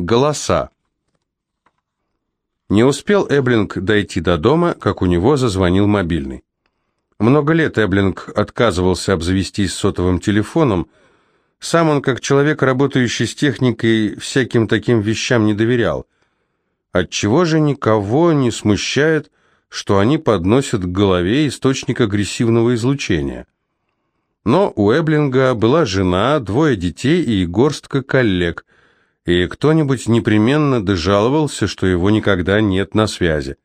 Голоса. Не успел Эблинг дойти до дома, как у него зазвонил мобильный. Много лет Эблинг отказывался обзавестись сотовым телефоном. Сам он, как человек, работающий с техникой, всяким таким вещам не доверял. Отчего же никого не смущает, что они подносят к голове источник агрессивного излучения? Но у Эблинга была жена, двое детей и горстка коллег – и кто-нибудь непременно дожаловался, что его никогда нет на связи.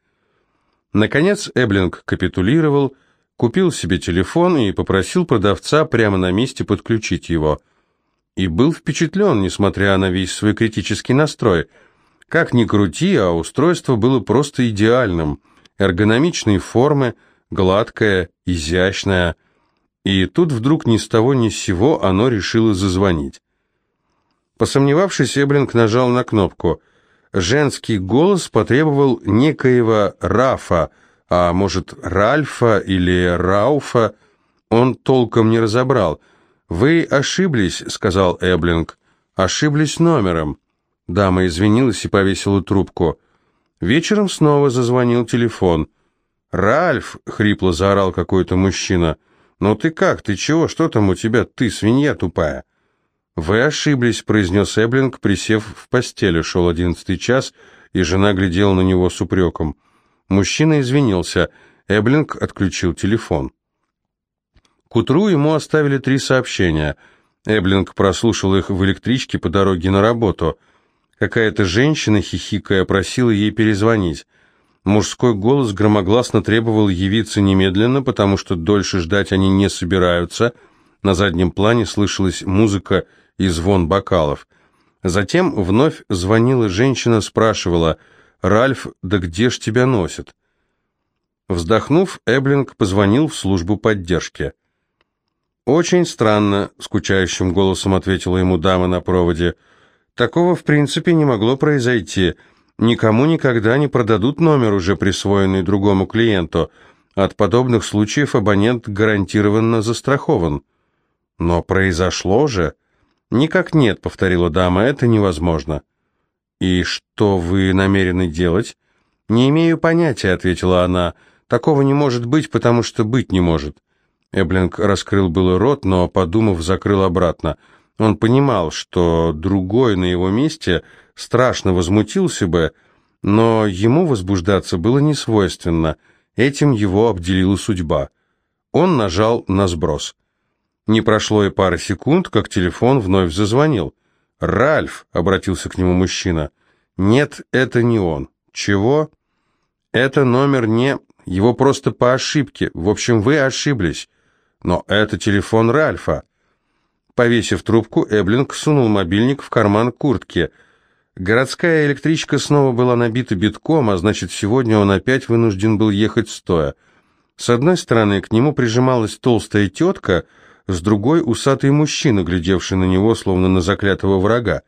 Наконец Эблинг капитулировал, купил себе телефон и попросил продавца прямо на месте подключить его. И был впечатлен, несмотря на весь свой критический настрой. Как ни крути, а устройство было просто идеальным. Эргономичной формы, гладкое, изящное. И тут вдруг ни с того ни с сего оно решило зазвонить. Посомневавшись, Эблинг нажал на кнопку. Женский голос потребовал некоего Рафа, а может Ральфа или Рауфа, он толком не разобрал. «Вы ошиблись», — сказал Эблинг. «Ошиблись номером». Дама извинилась и повесила трубку. Вечером снова зазвонил телефон. «Ральф!» — хрипло заорал какой-то мужчина. «Ну ты как? Ты чего? Что там у тебя? Ты свинья тупая!» «Вы ошиблись», — произнес Эблинг, присев в постели. Шел одиннадцатый час, и жена глядела на него с упреком. Мужчина извинился. Эблинг отключил телефон. К утру ему оставили три сообщения. Эблинг прослушал их в электричке по дороге на работу. Какая-то женщина, хихикая, просила ей перезвонить. Мужской голос громогласно требовал явиться немедленно, потому что дольше ждать они не собираются. На заднем плане слышалась музыка и звон бокалов. Затем вновь звонила женщина, спрашивала, «Ральф, да где ж тебя носит?» Вздохнув, Эблинг позвонил в службу поддержки. «Очень странно», — скучающим голосом ответила ему дама на проводе. «Такого в принципе не могло произойти. Никому никогда не продадут номер, уже присвоенный другому клиенту. От подобных случаев абонент гарантированно застрахован». «Но произошло же», «Никак нет», — повторила дама, — «это невозможно». «И что вы намерены делать?» «Не имею понятия», — ответила она. «Такого не может быть, потому что быть не может». Эблинг раскрыл было рот, но, подумав, закрыл обратно. Он понимал, что другой на его месте страшно возмутился бы, но ему возбуждаться было не свойственно. Этим его обделила судьба. Он нажал на сброс. Не прошло и пары секунд, как телефон вновь зазвонил. «Ральф!» — обратился к нему мужчина. «Нет, это не он». «Чего?» «Это номер не... Его просто по ошибке. В общем, вы ошиблись. Но это телефон Ральфа». Повесив трубку, Эблинг сунул мобильник в карман куртки. Городская электричка снова была набита битком, а значит, сегодня он опять вынужден был ехать стоя. С одной стороны, к нему прижималась толстая тетка — с другой усатый мужчина, глядевший на него, словно на заклятого врага.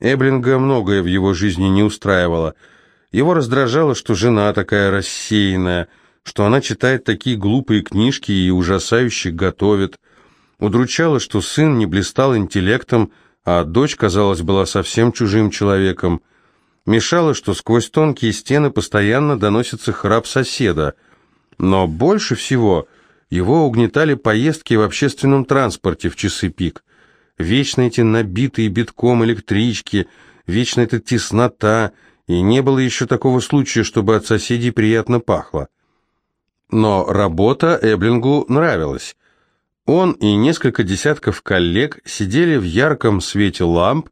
Эблинга многое в его жизни не устраивало. Его раздражало, что жена такая рассеянная, что она читает такие глупые книжки и ужасающе готовит. Удручало, что сын не блистал интеллектом, а дочь, казалось, была совсем чужим человеком. Мешало, что сквозь тонкие стены постоянно доносится храп соседа. Но больше всего его угнетали поездки в общественном транспорте в часы пик. Вечно эти набитые битком электрички, вечно эта теснота, и не было еще такого случая, чтобы от соседей приятно пахло. Но работа Эблингу нравилась. Он и несколько десятков коллег сидели в ярком свете ламп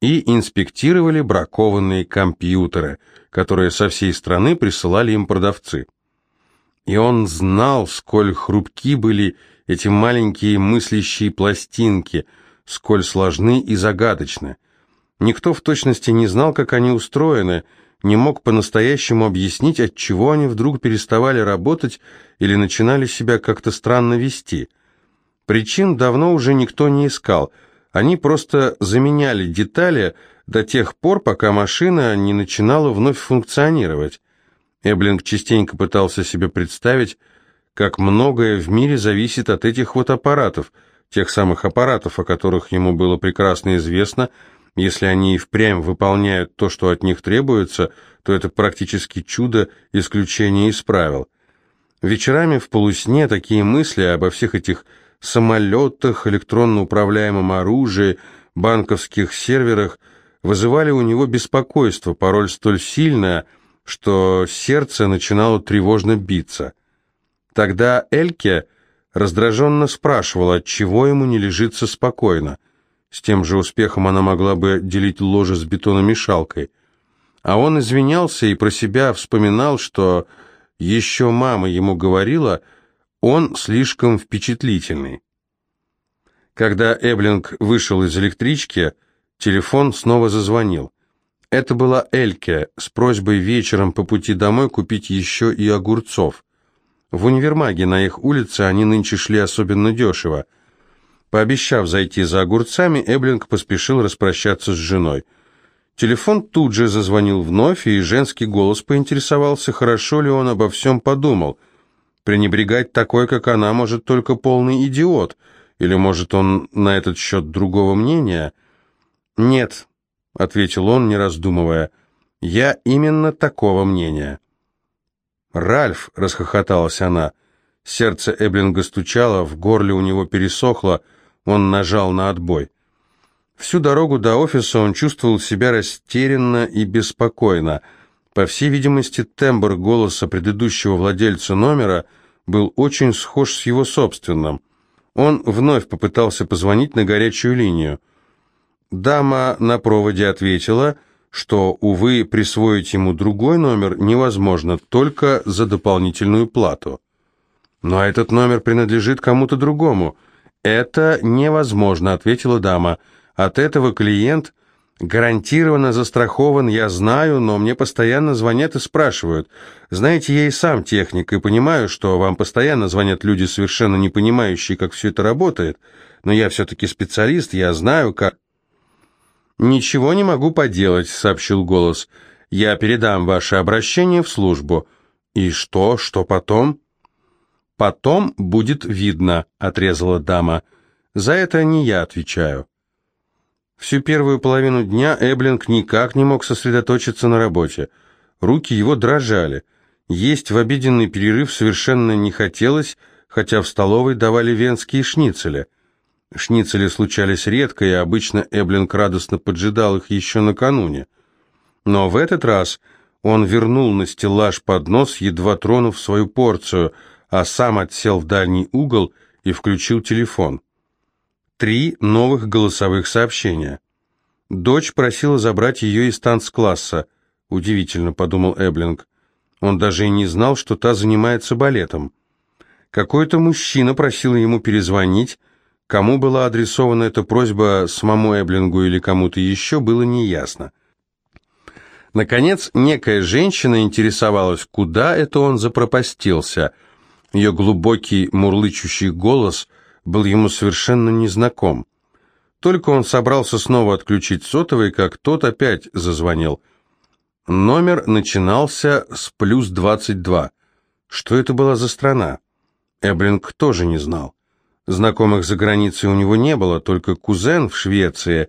и инспектировали бракованные компьютеры, которые со всей страны присылали им продавцы. И он знал, сколь хрупки были эти маленькие мыслящие пластинки, сколь сложны и загадочны. Никто в точности не знал, как они устроены, не мог по-настоящему объяснить, от чего они вдруг переставали работать или начинали себя как-то странно вести. Причин давно уже никто не искал, они просто заменяли детали до тех пор, пока машина не начинала вновь функционировать. Эблинг частенько пытался себе представить, как многое в мире зависит от этих вот аппаратов, тех самых аппаратов, о которых ему было прекрасно известно, Если они и впрямь выполняют то, что от них требуется, то это практически чудо, исключение из правил. Вечерами в полусне такие мысли обо всех этих самолетах, электронно управляемом оружии, банковских серверах вызывали у него беспокойство, пороль столь сильное, что сердце начинало тревожно биться. Тогда Эльке раздраженно спрашивала, отчего ему не лежится спокойно. С тем же успехом она могла бы делить ложе с бетономешалкой. А он извинялся и про себя вспоминал, что еще мама ему говорила, он слишком впечатлительный. Когда Эблинг вышел из электрички, телефон снова зазвонил. Это была Эльке с просьбой вечером по пути домой купить еще и огурцов. В универмаге на их улице они нынче шли особенно дешево. Пообещав зайти за огурцами, Эблинг поспешил распрощаться с женой. Телефон тут же зазвонил вновь, и женский голос поинтересовался, хорошо ли он обо всем подумал. Пренебрегать такой, как она, может только полный идиот. Или, может, он на этот счет другого мнения? «Нет», — ответил он, не раздумывая, — «я именно такого мнения». «Ральф!» — расхохоталась она. Сердце Эблинга стучало, в горле у него пересохло, он нажал на отбой. Всю дорогу до офиса он чувствовал себя растерянно и беспокойно. По всей видимости, тембр голоса предыдущего владельца номера был очень схож с его собственным. Он вновь попытался позвонить на горячую линию. Дама на проводе ответила — что, увы, присвоить ему другой номер невозможно только за дополнительную плату. Но этот номер принадлежит кому-то другому. Это невозможно, ответила дама. От этого клиент гарантированно застрахован, я знаю, но мне постоянно звонят и спрашивают. Знаете, я и сам техник, и понимаю, что вам постоянно звонят люди, совершенно не понимающие, как все это работает, но я все-таки специалист, я знаю, как... «Ничего не могу поделать», — сообщил голос. «Я передам ваше обращение в службу». «И что? Что потом?» «Потом будет видно», — отрезала дама. «За это не я отвечаю». Всю первую половину дня Эблинг никак не мог сосредоточиться на работе. Руки его дрожали. Есть в обеденный перерыв совершенно не хотелось, хотя в столовой давали венские шницели — Шницели случались редко, и обычно Эблинг радостно поджидал их еще накануне. Но в этот раз он вернул на стеллаж поднос, едва тронув свою порцию, а сам отсел в дальний угол и включил телефон. Три новых голосовых сообщения. Дочь просила забрать ее из танцкласса. Удивительно, подумал Эблинг. Он даже и не знал, что та занимается балетом. Какой-то мужчина просил ему перезвонить, Кому была адресована эта просьба, самому Эблингу или кому-то еще, было неясно. Наконец, некая женщина интересовалась, куда это он запропастился. Ее глубокий мурлычущий голос был ему совершенно незнаком. Только он собрался снова отключить сотовый, как тот опять зазвонил. Номер начинался с плюс 22. Что это была за страна? Эблинг тоже не знал. Знакомых за границей у него не было, только кузен в Швеции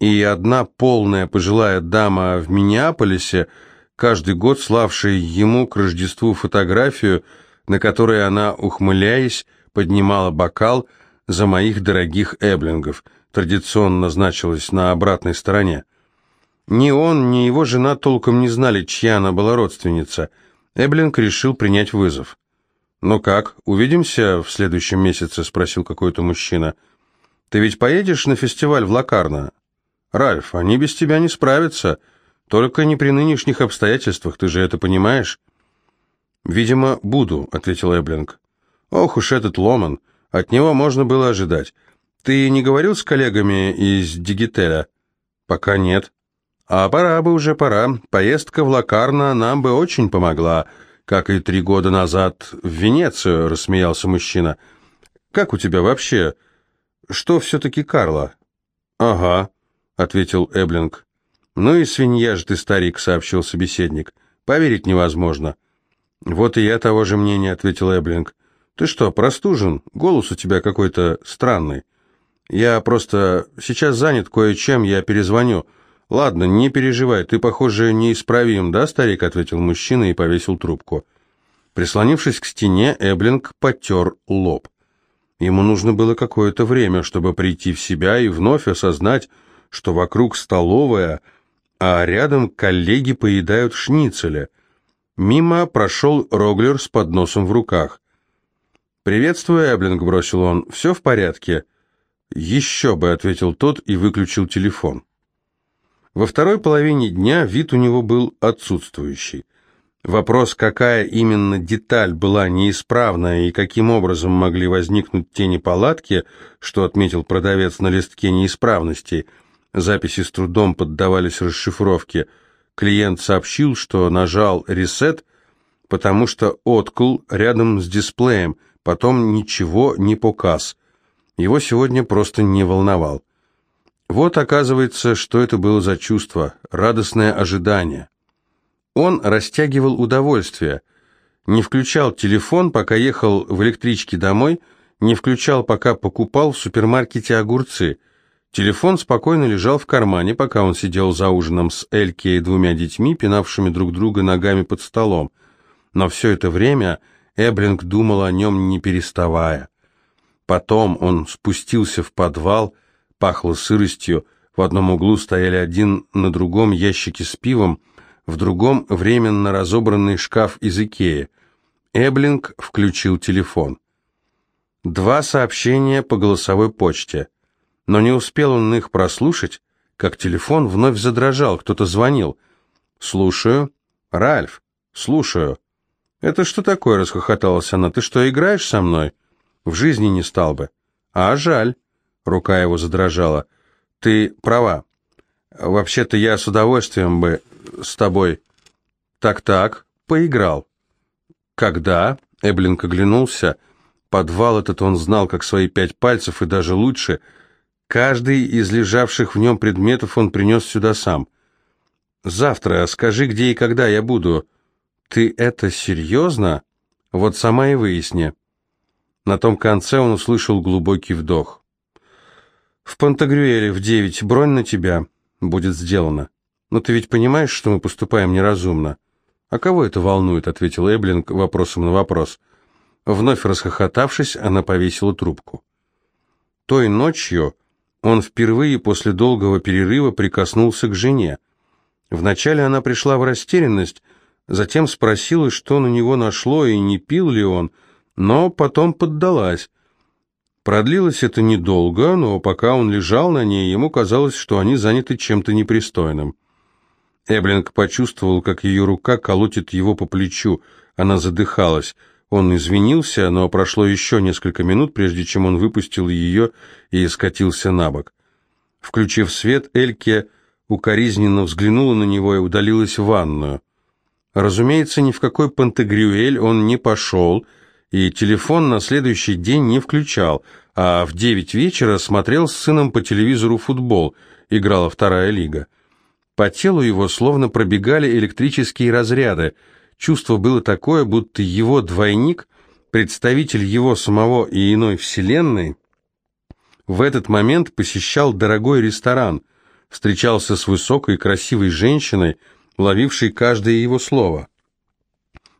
и одна полная пожилая дама в Миннеаполисе, каждый год славшая ему к Рождеству фотографию, на которой она, ухмыляясь, поднимала бокал за моих дорогих эблингов, традиционно значилась на обратной стороне. Ни он, ни его жена толком не знали, чья она была родственница. Эблинг решил принять вызов. «Ну как, увидимся в следующем месяце?» – спросил какой-то мужчина. «Ты ведь поедешь на фестиваль в Лакарно?» «Ральф, они без тебя не справятся. Только не при нынешних обстоятельствах, ты же это понимаешь?» «Видимо, буду», — ответил Эблинг. «Ох уж этот Ломан. От него можно было ожидать. Ты не говорил с коллегами из Дигителя?» «Пока нет». «А пора бы уже, пора. Поездка в Лакарно нам бы очень помогла как и три года назад в Венецию», — рассмеялся мужчина. «Как у тебя вообще? Что все-таки Карла?» «Ага», — ответил Эблинг. «Ну и свинья же ты, старик», — сообщил собеседник. «Поверить невозможно». «Вот и я того же мнения», — ответил Эблинг. «Ты что, простужен? Голос у тебя какой-то странный». Я просто сейчас занят кое-чем, я перезвоню. Ладно, не переживай, ты, похоже, неисправим, да, старик?» — ответил мужчина и повесил трубку. Прислонившись к стене, Эблинг потер лоб. Ему нужно было какое-то время, чтобы прийти в себя и вновь осознать, что вокруг столовая, а рядом коллеги поедают шницеля. Мимо прошел Роглер с подносом в руках. «Приветствую, Эблинг», — бросил он. «Все в порядке?» «Еще бы», — ответил тот и выключил телефон. Во второй половине дня вид у него был отсутствующий. Вопрос, какая именно деталь была неисправна и каким образом могли возникнуть те неполадки, что отметил продавец на листке неисправностей, записи с трудом поддавались расшифровке. Клиент сообщил, что нажал «ресет», потому что откл рядом с дисплеем, потом ничего не показ. Его сегодня просто не волновал. Вот оказывается, что это было за чувство, радостное ожидание. Он растягивал удовольствие, не включал телефон, пока ехал в электричке домой, не включал, пока покупал в супермаркете огурцы. Телефон спокойно лежал в кармане, пока он сидел за ужином с Эльки и двумя детьми, пинавшими друг друга ногами под столом. Но все это время Эблинг думал о нем не переставая. Потом он спустился в подвал, пахло сыростью, в одном углу стояли один на другом ящики с пивом, в другом временно разобранный шкаф из Икеи. Эблинг включил телефон. Два сообщения по голосовой почте. Но не успел он их прослушать, как телефон вновь задрожал, кто-то звонил. «Слушаю». «Ральф». «Слушаю». «Это что такое?» — расхохоталась она. «Ты что, играешь со мной?» «В жизни не стал бы». «А, жаль». Рука его задрожала. «Ты права. Вообще-то я с удовольствием бы с тобой. Так-так, поиграл. Когда? Эблинг оглянулся. Подвал этот он знал, как свои пять пальцев, и даже лучше. Каждый из лежавших в нем предметов он принес сюда сам. «Завтра, скажи, где и когда я буду». «Ты это серьезно?» «Вот сама и выясни». На том конце он услышал глубокий вдох. «В Пантагрюэле в девять. Бронь на тебя. Будет сделано». «Но ты ведь понимаешь, что мы поступаем неразумно?» «А кого это волнует?» — ответил Эблинг вопросом на вопрос. Вновь расхохотавшись, она повесила трубку. Той ночью он впервые после долгого перерыва прикоснулся к жене. Вначале она пришла в растерянность, затем спросила, что на него нашло и не пил ли он, но потом поддалась. Продлилось это недолго, но пока он лежал на ней, ему казалось, что они заняты чем-то непристойным. Эблинг почувствовал, как ее рука колотит его по плечу. Она задыхалась. Он извинился, но прошло еще несколько минут, прежде чем он выпустил ее и скатился на бок. Включив свет, Эльке укоризненно взглянула на него и удалилась в ванную. Разумеется, ни в какой Пантагрюэль он не пошел, и телефон на следующий день не включал, а в девять вечера смотрел с сыном по телевизору футбол, играла вторая лига. По телу его словно пробегали электрические разряды. Чувство было такое, будто его двойник, представитель его самого и иной вселенной, в этот момент посещал дорогой ресторан, встречался с высокой красивой женщиной, ловившей каждое его слово,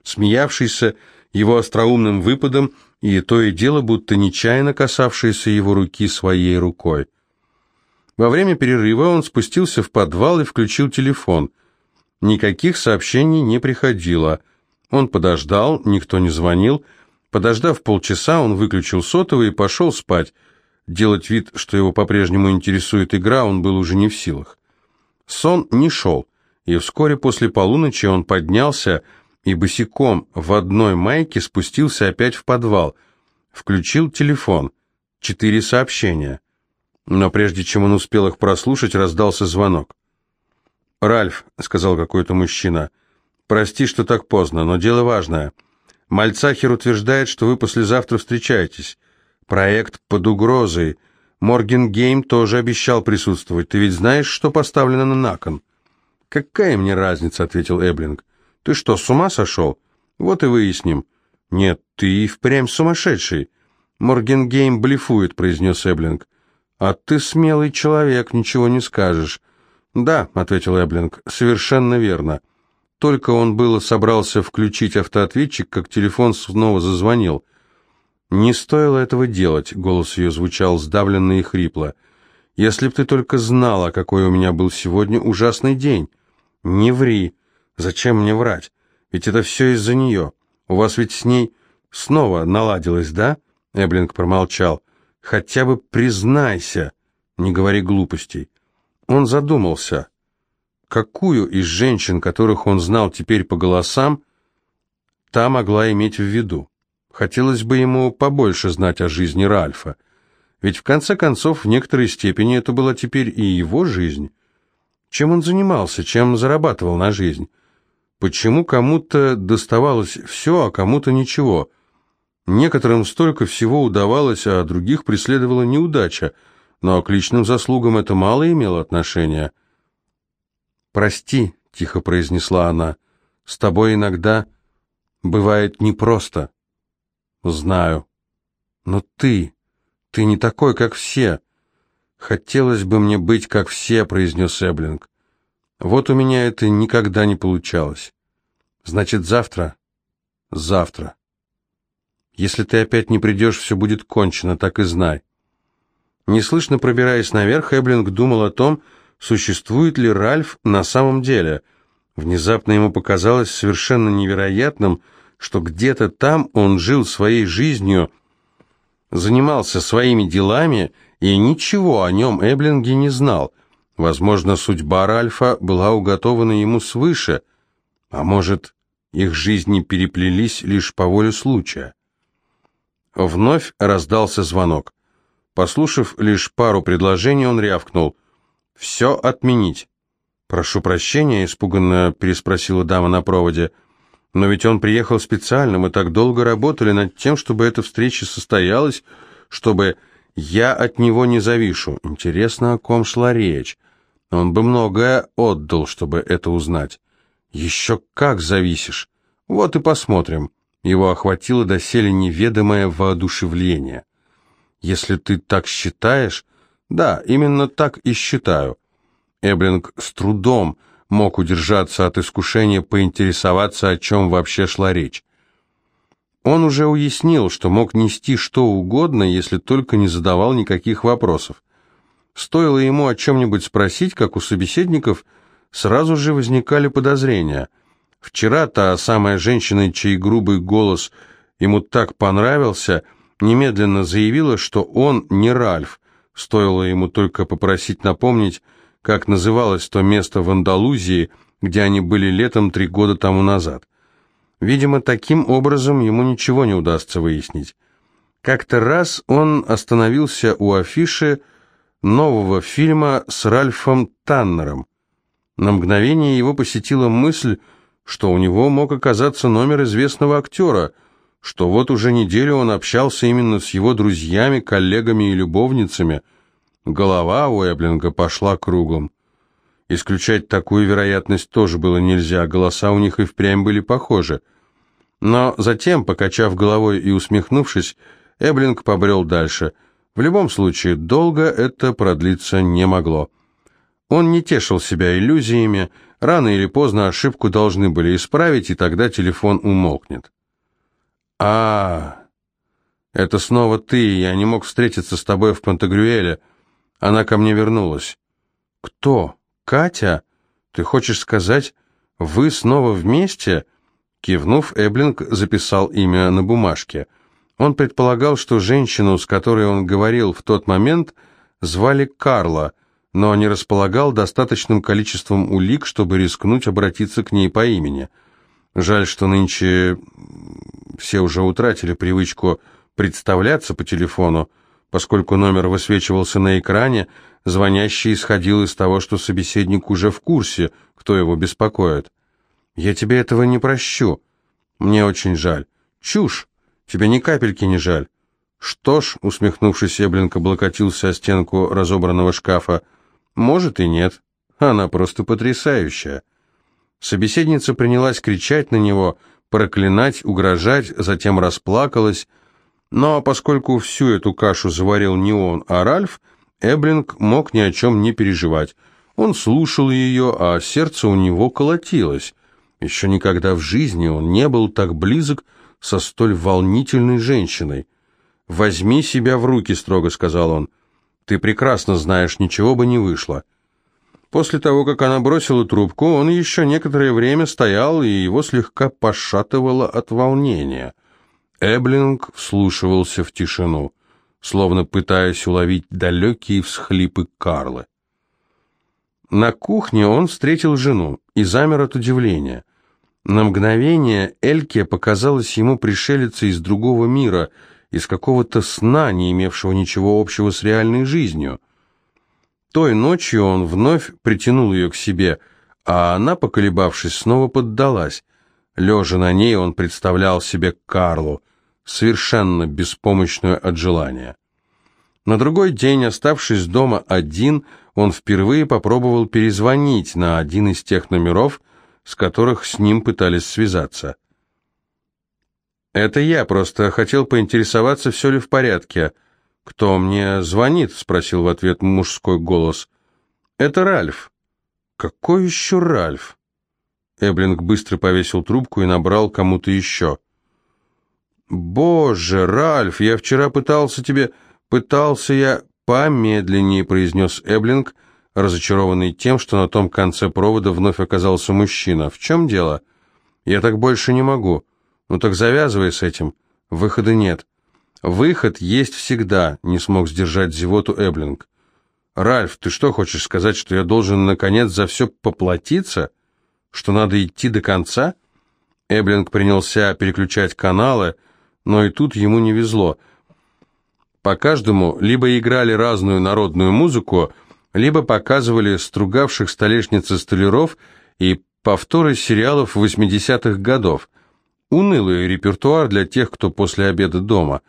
смеявшейся его остроумным выпадом и то и дело будто нечаянно касавшейся его руки своей рукой. Во время перерыва он спустился в подвал и включил телефон. Никаких сообщений не приходило. Он подождал, никто не звонил. Подождав полчаса, он выключил сотовый и пошел спать. Делать вид, что его по-прежнему интересует игра, он был уже не в силах. Сон не шел, и вскоре после полуночи он поднялся и босиком в одной майке спустился опять в подвал. Включил телефон. Четыре сообщения. Но прежде чем он успел их прослушать, раздался звонок. «Ральф», — сказал какой-то мужчина, — «прости, что так поздно, но дело важное. Мальцахер утверждает, что вы послезавтра встречаетесь. Проект под угрозой. Моргенгейм тоже обещал присутствовать. Ты ведь знаешь, что поставлено на кон?» «Какая мне разница?» — ответил Эблинг. «Ты что, с ума сошел? Вот и выясним». «Нет, ты и впрямь сумасшедший». «Моргенгейм блефует», — произнес Эблинг. «А ты смелый человек, ничего не скажешь». «Да», — ответил Эблинг, — «совершенно верно». Только он было собрался включить автоответчик, как телефон снова зазвонил. «Не стоило этого делать», — голос ее звучал сдавленно и хрипло. «Если б ты только знала, какой у меня был сегодня ужасный день». «Не ври. Зачем мне врать? Ведь это все из-за нее. У вас ведь с ней снова наладилось, да?» Эблинг промолчал. «Хотя бы признайся, не говори глупостей». Он задумался. Какую из женщин, которых он знал теперь по голосам, та могла иметь в виду? Хотелось бы ему побольше знать о жизни Ральфа. Ведь в конце концов, в некоторой степени это была теперь и его жизнь. Чем он занимался, чем зарабатывал на жизнь? Почему кому-то доставалось все, а кому-то ничего? Некоторым столько всего удавалось, а других преследовала неудача, но к личным заслугам это мало имело отношения. «Прости», — тихо произнесла она, — «с тобой иногда бывает непросто». «Знаю. Но ты, ты не такой, как все». «Хотелось бы мне быть, как все», — произнес Эблинг. «Вот у меня это никогда не получалось. Значит, завтра?» «Завтра. Если ты опять не придешь, все будет кончено, так и знай». Неслышно пробираясь наверх, Эблинг думал о том, существует ли Ральф на самом деле. Внезапно ему показалось совершенно невероятным, что где-то там он жил своей жизнью, занимался своими делами, и ничего о нем Эблинге не знал. Возможно, судьба Ральфа была уготована ему свыше, а может, их жизни переплелись лишь по воле случая. Вновь раздался звонок. Послушав лишь пару предложений, он рявкнул. «Все отменить». «Прошу прощения», — испуганно переспросила дама на проводе. «Но ведь он приехал специально, мы так долго работали над тем, чтобы эта встреча состоялась, чтобы я от него не завишу. Интересно, о ком шла речь? Он бы многое отдал, чтобы это узнать. Еще как зависишь. Вот и посмотрим». Его охватило доселе неведомое воодушевление. Если ты так считаешь... Да, именно так и считаю. Эблинг с трудом мог удержаться от искушения поинтересоваться, о чем вообще шла речь. Он уже уяснил, что мог нести что угодно, если только не задавал никаких вопросов. Стоило ему о чем-нибудь спросить, как у собеседников сразу же возникали подозрения. Вчера та самая женщина, чей грубый голос ему так понравился – немедленно заявила, что он не Ральф. Стоило ему только попросить напомнить, как называлось то место в Андалузии, где они были летом три года тому назад. Видимо, таким образом ему ничего не удастся выяснить. Как-то раз он остановился у афиши нового фильма с Ральфом Таннером. На мгновение его посетила мысль, что у него мог оказаться номер известного актера – что вот уже неделю он общался именно с его друзьями, коллегами и любовницами. Голова у Эблинга пошла кругом. Исключать такую вероятность тоже было нельзя, голоса у них и впрямь были похожи. Но затем, покачав головой и усмехнувшись, Эблинг побрел дальше. В любом случае, долго это продлиться не могло. Он не тешил себя иллюзиями, рано или поздно ошибку должны были исправить, и тогда телефон умолкнет. А, это снова ты, я не мог встретиться с тобой в Пантагрюэле. Она ко мне вернулась. Кто? Катя? Ты хочешь сказать, вы снова вместе? Кивнув, Эблинг записал имя на бумажке. Он предполагал, что женщину, с которой он говорил в тот момент, звали Карла, но не располагал достаточным количеством улик, чтобы рискнуть обратиться к ней по имени. Жаль, что нынче все уже утратили привычку представляться по телефону, поскольку номер высвечивался на экране, звонящий исходил из того, что собеседник уже в курсе, кто его беспокоит. «Я тебе этого не прощу. Мне очень жаль. Чушь! Тебе ни капельки не жаль». «Что ж», — усмехнувшись, Эблинг облокотился о стенку разобранного шкафа, «может и нет. Она просто потрясающая». Собеседница принялась кричать на него, проклинать, угрожать, затем расплакалась. Но поскольку всю эту кашу заварил не он, а Ральф, Эблинг мог ни о чем не переживать. Он слушал ее, а сердце у него колотилось. Еще никогда в жизни он не был так близок со столь волнительной женщиной. «Возьми себя в руки», — строго сказал он. «Ты прекрасно знаешь, ничего бы не вышло». После того, как она бросила трубку, он еще некоторое время стоял, и его слегка пошатывало от волнения. Эблинг вслушивался в тишину, словно пытаясь уловить далекие всхлипы Карлы. На кухне он встретил жену и замер от удивления. На мгновение Эльке показалась ему пришелицей из другого мира, из какого-то сна, не имевшего ничего общего с реальной жизнью. Той ночью он вновь притянул ее к себе, а она, поколебавшись, снова поддалась. Лежа на ней, он представлял себе Карлу, совершенно беспомощную от желания. На другой день, оставшись дома один, он впервые попробовал перезвонить на один из тех номеров, с которых с ним пытались связаться. «Это я, просто хотел поинтересоваться, все ли в порядке. Кто мне звонит?» — спросил в ответ мужской голос. «Это Ральф». «Какой еще Ральф?» Эблинг быстро повесил трубку и набрал кому-то еще. «Боже, Ральф, я вчера пытался тебе...» «Пытался я...» «Помедленнее», — произнес Эблинг, разочарованный тем, что на том конце провода вновь оказался мужчина. «В чем дело?» «Я так больше не могу». «Ну так завязывай с этим. Выхода нет». «Выход есть всегда», — не смог сдержать зевоту Эблинг. «Ральф, ты что, хочешь сказать, что я должен, наконец, за все поплатиться? Что надо идти до конца?» Эблинг принялся переключать каналы, но и тут ему не везло. По каждому либо играли разную народную музыку, либо показывали стругавших столешницы столяров и повторы сериалов 80-х годов. Унылый репертуар для тех, кто после обеда дома.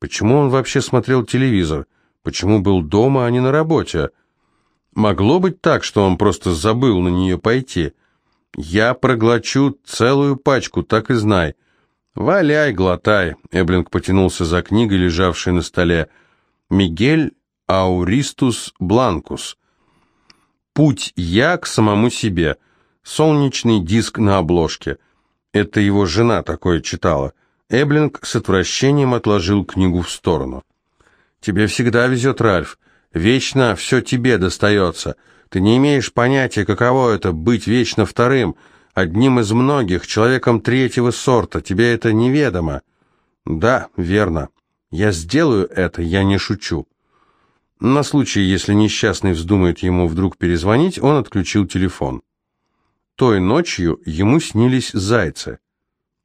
Почему он вообще смотрел телевизор? Почему был дома, а не на работе? Могло быть так, что он просто забыл на нее пойти. Я проглочу целую пачку, так и знай. «Валяй, глотай», — Эблинг потянулся за книгой, лежавшей на столе. «Мигель Ауристус Бланкус. Путь я к самому себе. Солнечный диск на обложке. Это его жена такое читала». Эблинг с отвращением отложил книгу в сторону. «Тебе всегда везет, Ральф. Вечно все тебе достается. Ты не имеешь понятия, каково это — быть вечно вторым» одним из многих, человеком третьего сорта. Тебе это неведомо. Да, верно. Я сделаю это, я не шучу. На случай, если несчастный вздумает ему вдруг перезвонить, он отключил телефон. Той ночью ему снились зайцы.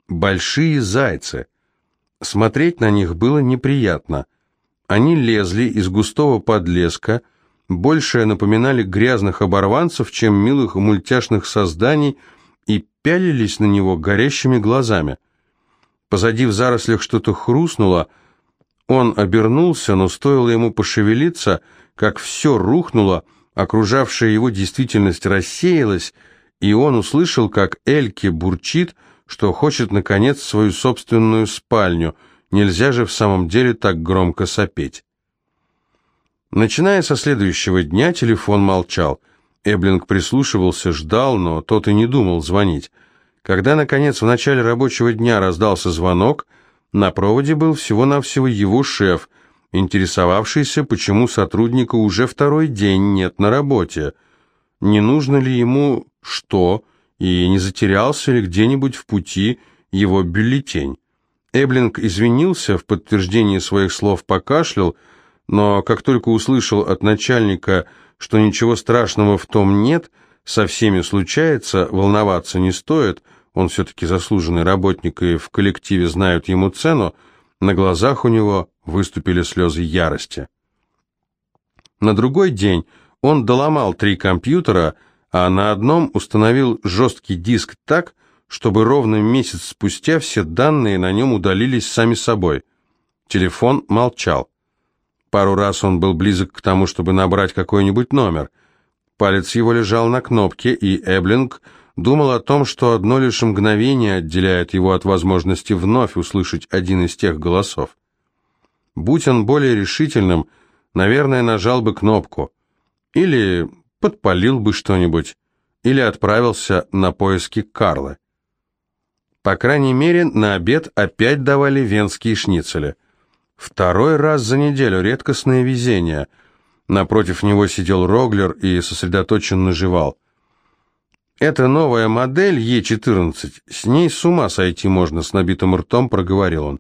Большие зайцы. Смотреть на них было неприятно. Они лезли из густого подлеска, больше напоминали грязных оборванцев, чем милых мультяшных созданий – и пялились на него горящими глазами. Позади в зарослях что-то хрустнуло, он обернулся, но стоило ему пошевелиться, как все рухнуло, окружавшая его действительность рассеялась, и он услышал, как Эльке бурчит, что хочет, наконец, свою собственную спальню. Нельзя же в самом деле так громко сопеть. Начиная со следующего дня, телефон молчал – Эблинг прислушивался, ждал, но тот и не думал звонить. Когда, наконец, в начале рабочего дня раздался звонок, на проводе был всего-навсего его шеф, интересовавшийся, почему сотрудника уже второй день нет на работе. Не нужно ли ему что, и не затерялся ли где-нибудь в пути его бюллетень. Эблинг извинился, в подтверждение своих слов покашлял, но как только услышал от начальника что ничего страшного в том нет, со всеми случается, волноваться не стоит, он все-таки заслуженный работник и в коллективе знают ему цену, на глазах у него выступили слезы ярости. На другой день он доломал три компьютера, а на одном установил жесткий диск так, чтобы ровно месяц спустя все данные на нем удалились сами собой. Телефон молчал. Пару раз он был близок к тому, чтобы набрать какой-нибудь номер. Палец его лежал на кнопке, и Эблинг думал о том, что одно лишь мгновение отделяет его от возможности вновь услышать один из тех голосов. Будь он более решительным, наверное, нажал бы кнопку. Или подпалил бы что-нибудь. Или отправился на поиски Карлы. По крайней мере, на обед опять давали венские шницели. Второй раз за неделю редкостное везение. Напротив него сидел Роглер и сосредоточенно жевал. «Это новая модель Е14. С ней с ума сойти можно», — с набитым ртом проговорил он.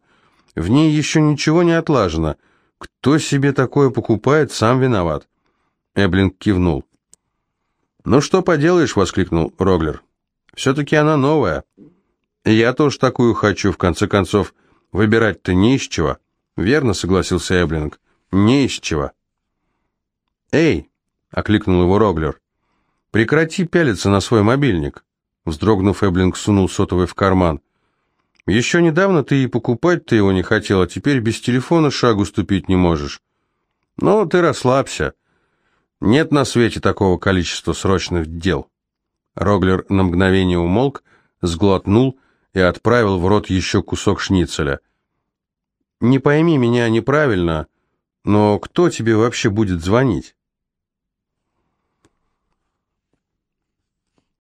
«В ней еще ничего не отлажено. Кто себе такое покупает, сам виноват». Эблинг кивнул. «Ну что поделаешь», — воскликнул Роглер. «Все-таки она новая. Я тоже такую хочу, в конце концов. Выбирать-то не из чего». «Верно», — согласился Эблинг. «Не из чего». «Эй!» — окликнул его Роглер. «Прекрати пялиться на свой мобильник». Вздрогнув, Эблинг сунул сотовый в карман. «Еще недавно ты и покупать-то его не хотел, а теперь без телефона шагу ступить не можешь. Ну, ты расслабься. Нет на свете такого количества срочных дел». Роглер на мгновение умолк, сглотнул и отправил в рот еще кусок шницеля. «Не пойми меня неправильно, но кто тебе вообще будет звонить?»